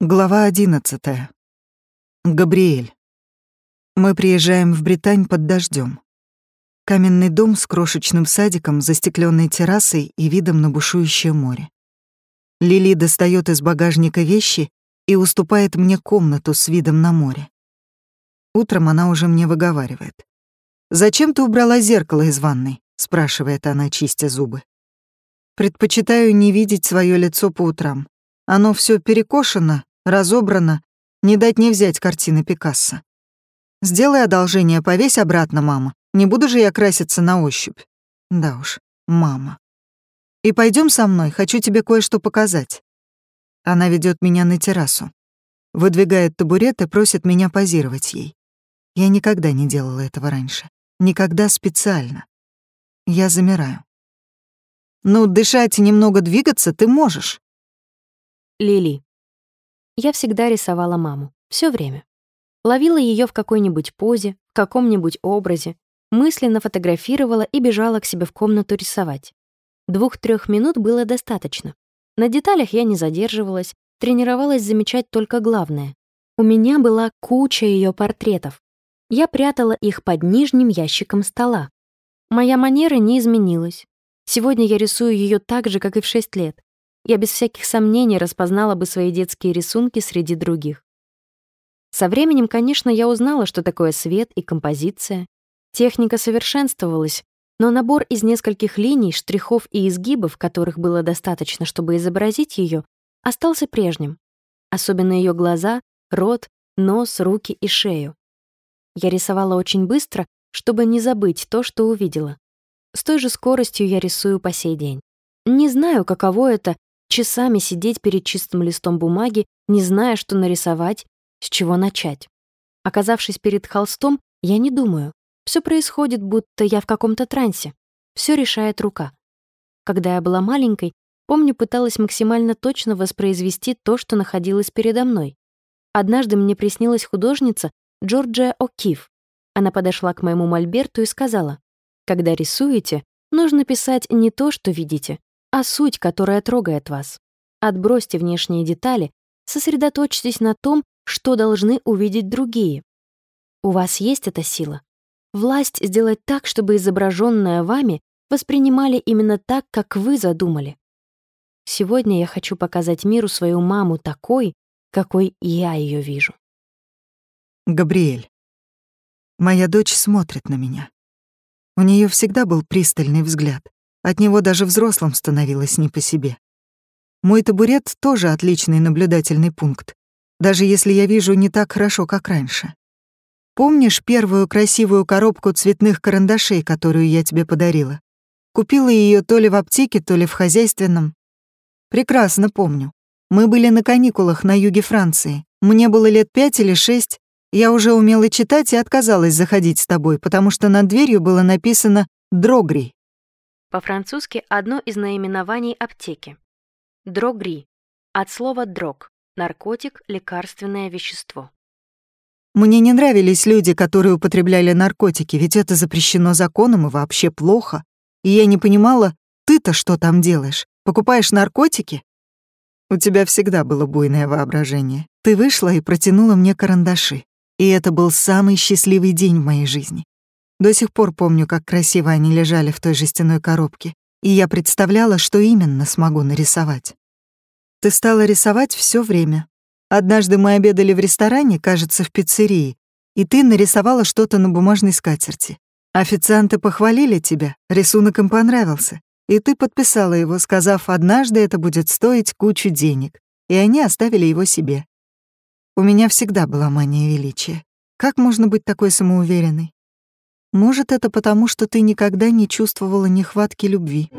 Глава одиннадцатая. Габриэль. Мы приезжаем в Британь под дождем. Каменный дом с крошечным садиком, застекленной террасой и видом на бушующее море. Лили достает из багажника вещи и уступает мне комнату с видом на море. Утром она уже мне выговаривает. «Зачем ты убрала зеркало из ванной?» — спрашивает она, чистя зубы. «Предпочитаю не видеть свое лицо по утрам. Оно все перекошено, разобрано, не дать не взять картины Пикассо. Сделай одолжение, повесь обратно, мама. Не буду же я краситься на ощупь. Да уж, мама. И пойдем со мной, хочу тебе кое-что показать. Она ведет меня на террасу. Выдвигает табурет и просит меня позировать ей. Я никогда не делала этого раньше. Никогда специально. Я замираю. Ну, дышать и немного двигаться ты можешь. Лили. Я всегда рисовала маму. все время. Ловила ее в какой-нибудь позе, в каком-нибудь образе, мысленно фотографировала и бежала к себе в комнату рисовать. Двух-трех минут было достаточно. На деталях я не задерживалась, тренировалась замечать только главное. У меня была куча ее портретов. Я прятала их под нижним ящиком стола. Моя манера не изменилась. Сегодня я рисую ее так же, как и в шесть лет я без всяких сомнений распознала бы свои детские рисунки среди других. Со временем, конечно, я узнала, что такое свет и композиция. Техника совершенствовалась, но набор из нескольких линий, штрихов и изгибов, которых было достаточно, чтобы изобразить ее, остался прежним. Особенно ее глаза, рот, нос, руки и шею. Я рисовала очень быстро, чтобы не забыть то, что увидела. С той же скоростью я рисую по сей день. Не знаю, каково это часами сидеть перед чистым листом бумаги, не зная, что нарисовать, с чего начать. Оказавшись перед холстом, я не думаю. Все происходит, будто я в каком-то трансе. Все решает рука. Когда я была маленькой, помню, пыталась максимально точно воспроизвести то, что находилось передо мной. Однажды мне приснилась художница Джорджия О'Кив. Она подошла к моему мольберту и сказала, «Когда рисуете, нужно писать не то, что видите, а суть, которая трогает вас. Отбросьте внешние детали, сосредоточьтесь на том, что должны увидеть другие. У вас есть эта сила. Власть сделать так, чтобы изображенное вами воспринимали именно так, как вы задумали. Сегодня я хочу показать миру свою маму такой, какой я ее вижу. Габриэль. Моя дочь смотрит на меня. У нее всегда был пристальный взгляд. От него даже взрослым становилось не по себе. Мой табурет тоже отличный наблюдательный пункт, даже если я вижу не так хорошо, как раньше. Помнишь первую красивую коробку цветных карандашей, которую я тебе подарила? Купила ее то ли в аптеке, то ли в хозяйственном. Прекрасно помню. Мы были на каникулах на юге Франции. Мне было лет пять или шесть. Я уже умела читать и отказалась заходить с тобой, потому что над дверью было написано «Дрогри». По-французски одно из наименований аптеки. Дрогри. От слова дрог. Наркотик, лекарственное вещество. Мне не нравились люди, которые употребляли наркотики, ведь это запрещено законом и вообще плохо. И я не понимала, ты-то что там делаешь? Покупаешь наркотики? У тебя всегда было буйное воображение. Ты вышла и протянула мне карандаши. И это был самый счастливый день в моей жизни. До сих пор помню, как красиво они лежали в той жестяной коробке, и я представляла, что именно смогу нарисовать. Ты стала рисовать все время. Однажды мы обедали в ресторане, кажется, в пиццерии, и ты нарисовала что-то на бумажной скатерти. Официанты похвалили тебя, рисунок им понравился, и ты подписала его, сказав, однажды это будет стоить кучу денег, и они оставили его себе. У меня всегда была мания величия. Как можно быть такой самоуверенной? Может, это потому, что ты никогда не чувствовала нехватки любви.